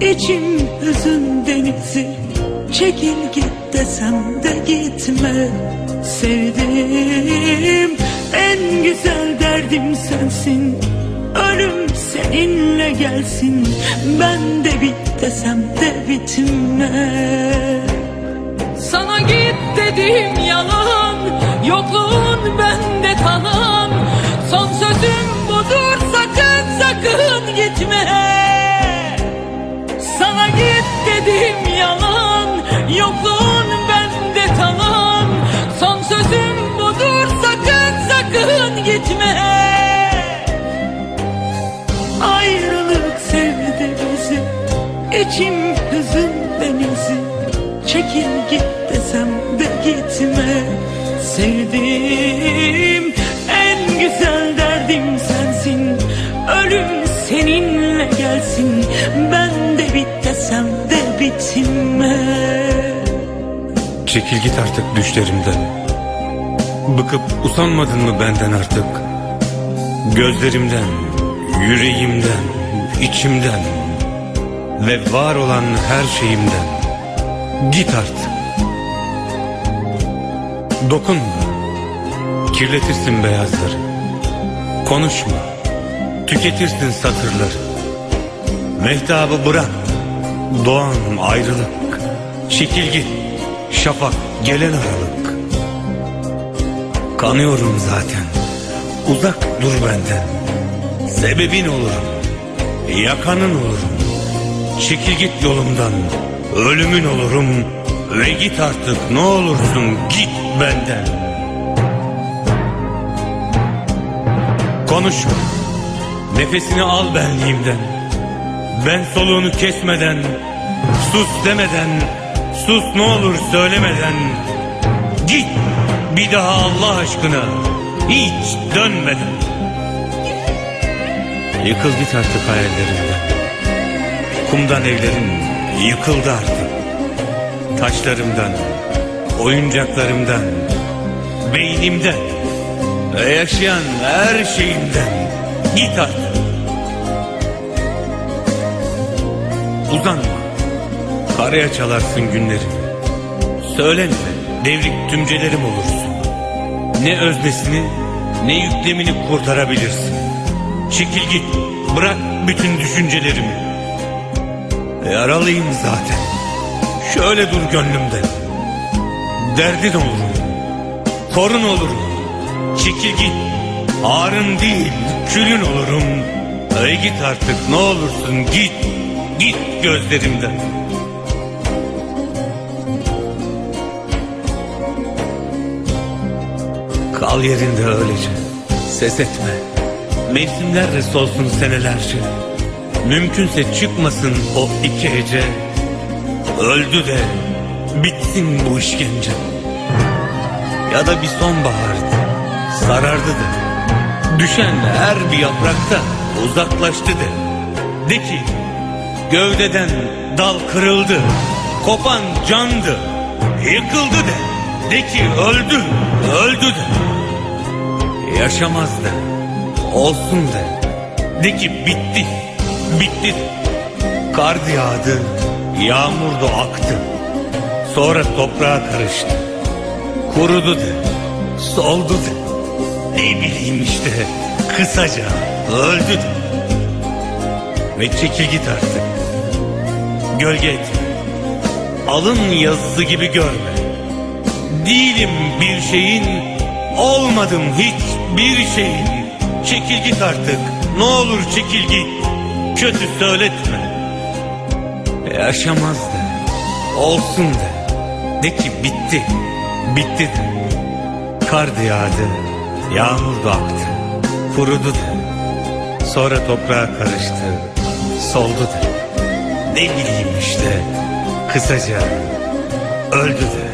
İçim hüzün denizi. Çekil git desem de gitme Sevdim en güzel derdim sensin Ölüm seninle gelsin. Ben de bit desem de bitme. Sana git dedim yalan Yokluğun bende kalan İçim hüzün denizi Çekil git desem de gitme. Sevdim en güzel derdim sensin. Ölüm seninle gelsin. Ben de bit desem de bitme. Çekil git artık düşlerimden. Bıkıp usanmadın mı benden artık? Gözlerimden, yüreğimden, içimden Ve var olan her şeyimden. Git artık. Dokunma Kirletirsin beyazları. Konuşma. Tüketirsin satırları. Mehtabı bırak. Doğan ayrılık. Çekil git Şafak gelen aralık. Kanıyorum zaten. Uzak dur benden. Sebebin olurum. Yakanın olurum Çekil git yolumdan. Ölümün olurum Ve git artık. Ne olursun git benden. Konuşma Nefesini al benliğimden. Ben soluğunu kesmeden Sus demeden Sus ne olur söylemeden. Git bir daha Allah aşkına Hiç dönmeden. Yıkıl git artık hayallerinden Kumdan evlerin yıkıldı artık. Taşlarımdan Oyuncaklarımdan Beynimden yaşayan her şeyimden Git artık. Uzanma Karaya çalarsın günlerimi Söylenme devrik tümcelerim olursun. Ne öznesini ne yüklemini kurtarabilirsin. Çekil git bırak bütün düşüncelerimi Yaralıyım zaten. Şöyle dur gönlümde. Derdin olurum Korun olurum. Çekil git. Ağrın değil külün olurum. Ay git artık ne olursun git. Git gözlerimden. Kal yerinde öylece. Ses etme. Mevsimlerle solsun senelerce Mümkünse çıkmasın o iki hece Öldü de Bitsin bu işkence. Ya da bir sonbahardı Sarardı da. Düşen her bir yaprakta Uzaklaştı de De ki Gövdeden dal kırıldı Kopan candı Yıkıldı de De ki öldü Öldü de Yaşamaz da Olsun de De ki bitti Bitti. Kar yağdı Yağmur da aktı. Sonra toprağa karıştı. Kurudu de Soldu de. Ne bileyim işte Kısaca öldü de. Ve çekil git artık. Gölge etme Alın yazısı gibi görme. Değilim bir şeyin Olmadım hiçbir şeyin. Çekil git artık. Ne olur çekil git Kötü söyletme. Yaşamaz de. Olsun de. De ki bitti. Bitti de. Kar da yağdı. Yağmur da aktı Kurudu de. Sonra toprağa karıştı. Soldu de. Ne bileyim işte. Kısaca Öldü de